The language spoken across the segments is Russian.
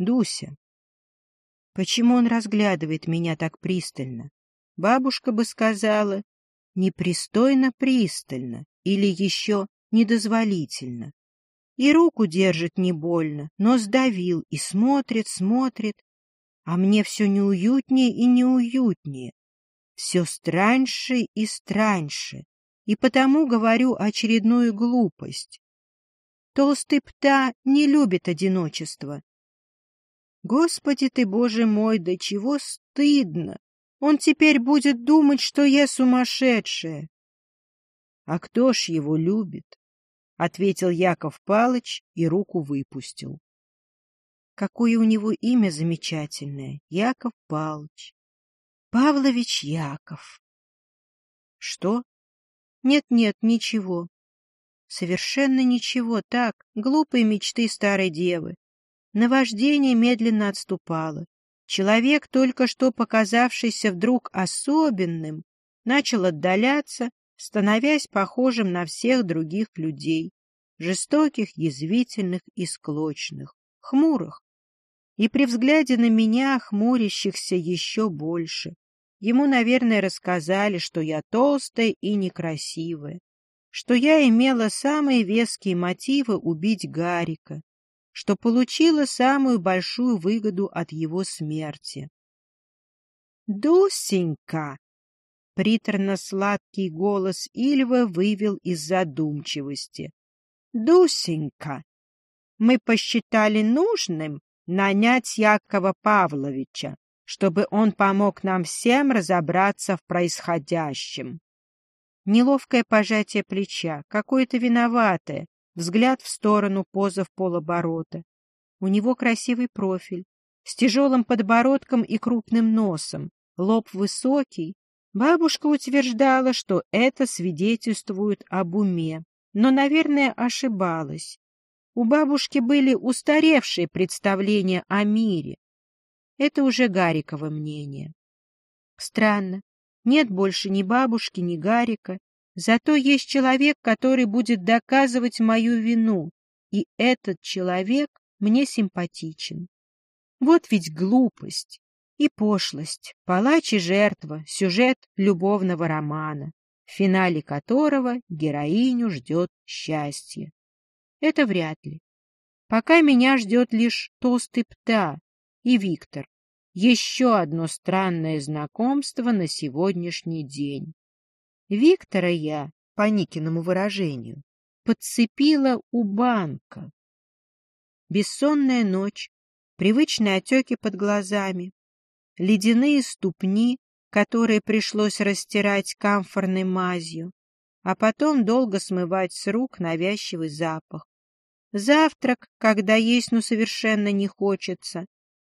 Дуся. Почему он разглядывает меня так пристально? Бабушка бы сказала, непристойно пристально или еще недозволительно. И руку держит не больно, но сдавил и смотрит, смотрит. А мне все неуютнее и неуютнее, все страньше и страньше, и потому говорю очередную глупость. Толстый пта не любит одиночество. Господи ты, Боже мой, до чего стыдно! Он теперь будет думать, что я сумасшедшая. — А кто ж его любит? — ответил Яков Палыч и руку выпустил. Какое у него имя замечательное — Яков Палыч. Павлович Яков. Что? Нет-нет, ничего. Совершенно ничего, так, глупые мечты старой девы. Наваждение медленно отступало. Человек, только что показавшийся вдруг особенным, начал отдаляться, становясь похожим на всех других людей, жестоких, язвительных и склочных, хмурых. И при взгляде на меня, хмурящихся еще больше, ему, наверное, рассказали, что я толстая и некрасивая, что я имела самые веские мотивы убить Гарика, что получила самую большую выгоду от его смерти. «Дусенька!» — приторно-сладкий голос Ильва вывел из задумчивости. «Дусенька! Мы посчитали нужным нанять Якова Павловича, чтобы он помог нам всем разобраться в происходящем». Неловкое пожатие плеча, какое-то виноватое, взгляд в сторону, поза в полоборота. У него красивый профиль, с тяжелым подбородком и крупным носом, лоб высокий. Бабушка утверждала, что это свидетельствует об уме, но, наверное, ошибалась. У бабушки были устаревшие представления о мире. Это уже Гариково мнение. Странно, нет больше ни бабушки, ни Гарика, Зато есть человек, который будет доказывать мою вину, и этот человек мне симпатичен. Вот ведь глупость и пошлость, палач и жертва, сюжет любовного романа, в финале которого героиню ждет счастье. Это вряд ли. Пока меня ждет лишь толстый пта и Виктор. Еще одно странное знакомство на сегодняшний день. Виктора я, по Никиному выражению, подцепила у банка. Бессонная ночь, привычные отеки под глазами, ледяные ступни, которые пришлось растирать камфорной мазью, а потом долго смывать с рук навязчивый запах. Завтрак, когда есть ну совершенно не хочется,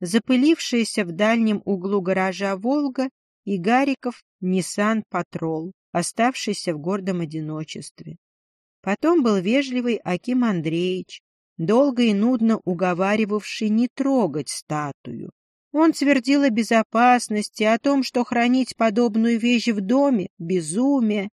запылившаяся в дальнем углу гаража «Волга» и Гариков «Ниссан Патрол» оставшийся в гордом одиночестве. Потом был вежливый Аким Андреевич, долго и нудно уговаривавший не трогать статую. Он твердил о безопасности, о том, что хранить подобную вещь в доме — безумие.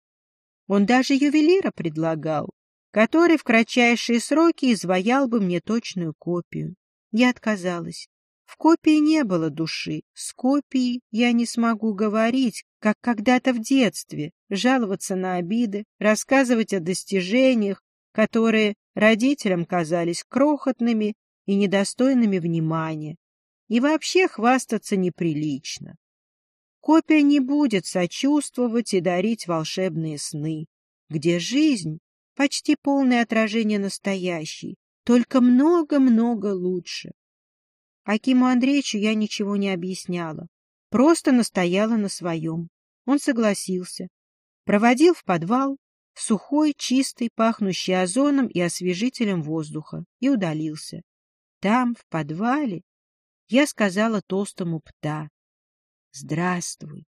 Он даже ювелира предлагал, который в кратчайшие сроки изваял бы мне точную копию. Я отказалась. В копии не было души, с копией я не смогу говорить, как когда-то в детстве, жаловаться на обиды, рассказывать о достижениях, которые родителям казались крохотными и недостойными внимания, и вообще хвастаться неприлично. Копия не будет сочувствовать и дарить волшебные сны, где жизнь — почти полное отражение настоящей, только много-много лучше. Акиму Андреевичу я ничего не объясняла, просто настояла на своем. Он согласился. Проводил в подвал, сухой, чистый, пахнущий озоном и освежителем воздуха, и удалился. Там, в подвале, я сказала толстому пта «Здравствуй».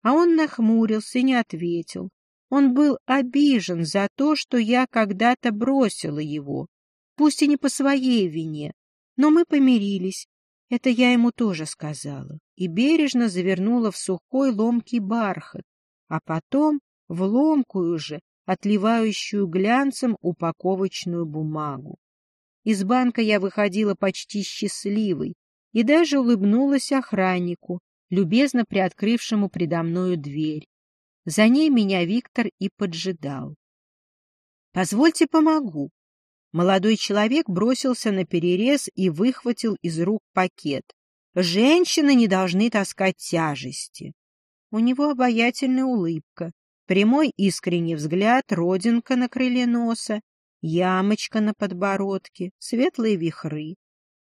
А он нахмурился и не ответил. Он был обижен за то, что я когда-то бросила его, пусть и не по своей вине, но мы помирились. Это я ему тоже сказала. И бережно завернула в сухой ломкий бархат, а потом в ломкую же, отливающую глянцем упаковочную бумагу. Из банка я выходила почти счастливой и даже улыбнулась охраннику, любезно приоткрывшему предо мною дверь. За ней меня Виктор и поджидал. — Позвольте помогу. Молодой человек бросился на перерез и выхватил из рук пакет. Женщины не должны таскать тяжести. У него обаятельная улыбка, прямой искренний взгляд, родинка на крыле носа ямочка на подбородке, светлые вихры.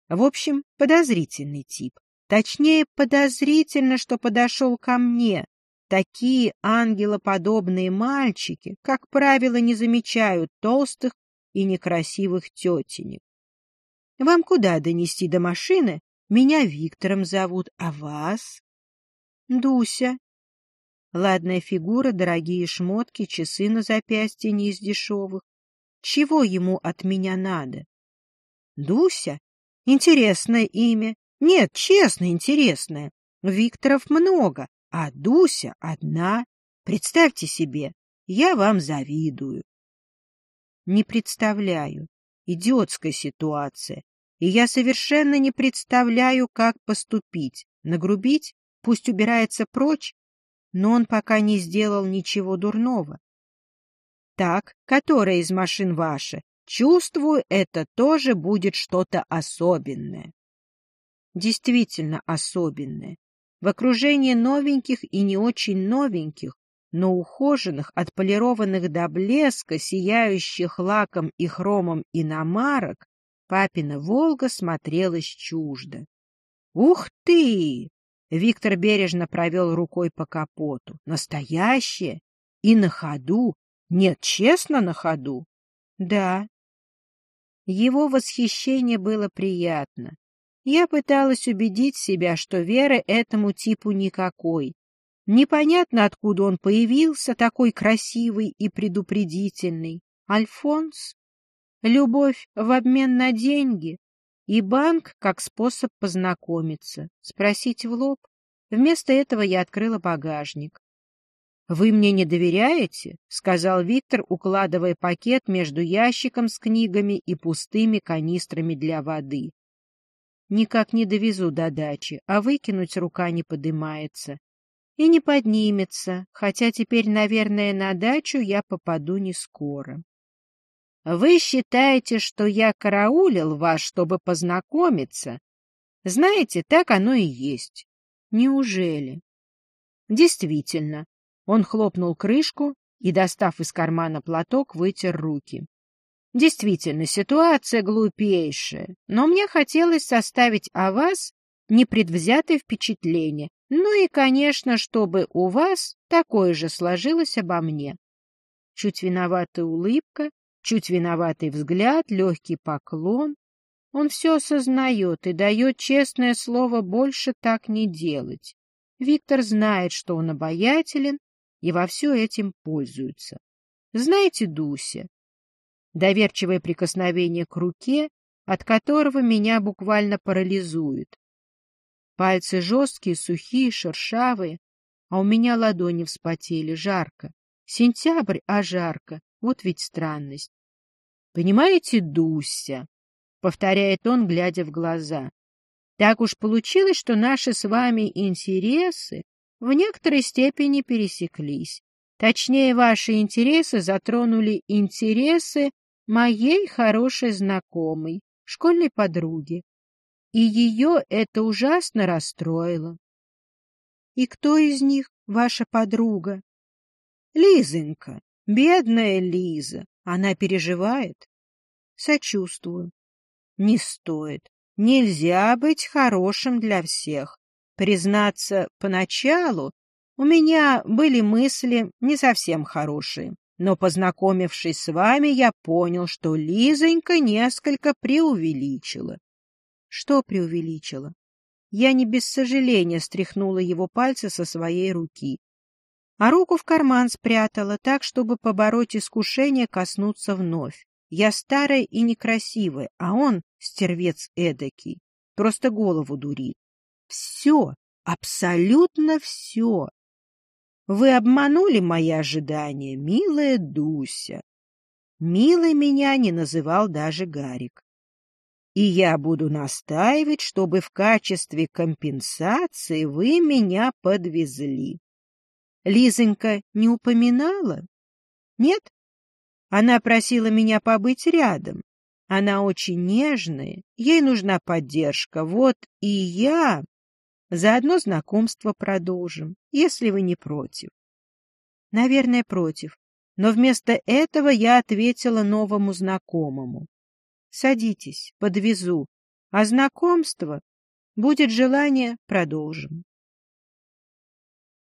В общем, подозрительный тип. Точнее, подозрительно, что подошел ко мне. Такие ангелоподобные мальчики, как правило, не замечают толстых и некрасивых тетенек. Вам куда донести до машины? Меня Виктором зовут, а вас? Дуся. Ладная фигура, дорогие шмотки, часы на запястье не из дешевых. Чего ему от меня надо? Дуся? Интересное имя. Нет, честно, интересное. Викторов много, а Дуся одна. Представьте себе, я вам завидую. Не представляю. Идиотская ситуация. И я совершенно не представляю, как поступить. Нагрубить? Пусть убирается прочь? Но он пока не сделал ничего дурного. Так, которая из машин ваша? Чувствую, это тоже будет что-то особенное. Действительно особенное. В окружении новеньких и не очень новеньких, но ухоженных, отполированных до блеска, сияющих лаком и хромом иномарок, папина «Волга» смотрелась чуждо. «Ух ты!» Виктор бережно провел рукой по капоту. «Настоящее! И на ходу, нет, честно, на ходу? Да. Его восхищение было приятно. Я пыталась убедить себя, что веры этому типу никакой. Непонятно, откуда он появился, такой красивый и предупредительный. Альфонс? Любовь в обмен на деньги? И банк как способ познакомиться, спросить в лоб? Вместо этого я открыла багажник. «Вы мне не доверяете?» — сказал Виктор, укладывая пакет между ящиком с книгами и пустыми канистрами для воды. «Никак не довезу до дачи, а выкинуть рука не подымается. И не поднимется, хотя теперь, наверное, на дачу я попаду не скоро». «Вы считаете, что я караулил вас, чтобы познакомиться?» «Знаете, так оно и есть». «Неужели?» «Действительно, он хлопнул крышку и, достав из кармана платок, вытер руки. Действительно, ситуация глупейшая, но мне хотелось составить о вас непредвзятое впечатление, ну и, конечно, чтобы у вас такое же сложилось обо мне. Чуть виноватая улыбка, чуть виноватый взгляд, легкий поклон. Он все осознает и дает честное слово больше так не делать. Виктор знает, что он обаятелен, и во все этим пользуются. Знаете, Дуся, доверчивое прикосновение к руке, от которого меня буквально парализует. Пальцы жесткие, сухие, шершавые, а у меня ладони вспотели, жарко. Сентябрь, а жарко, вот ведь странность. Понимаете, Дуся, — повторяет он, глядя в глаза, — так уж получилось, что наши с вами интересы в некоторой степени пересеклись. Точнее, ваши интересы затронули интересы моей хорошей знакомой, школьной подруги. И ее это ужасно расстроило. — И кто из них ваша подруга? — Лизонька, бедная Лиза. Она переживает. — Сочувствую. — Не стоит. Нельзя быть хорошим для всех. Признаться, поначалу у меня были мысли не совсем хорошие, но, познакомившись с вами, я понял, что Лизонька несколько преувеличила. Что преувеличила? Я не без сожаления стряхнула его пальцы со своей руки, а руку в карман спрятала так, чтобы побороть искушение коснуться вновь. Я старая и некрасивая, а он, стервец эдакий, просто голову дурит. Все, абсолютно все. Вы обманули мои ожидания, милая Дуся. Милой меня не называл даже Гарик. И я буду настаивать, чтобы в качестве компенсации вы меня подвезли. Лизонька не упоминала? Нет? Она просила меня побыть рядом. Она очень нежная, ей нужна поддержка. Вот и я... Заодно знакомство продолжим, если вы не против. Наверное, против. Но вместо этого я ответила новому знакомому. Садитесь, подвезу. А знакомство? Будет желание, продолжим.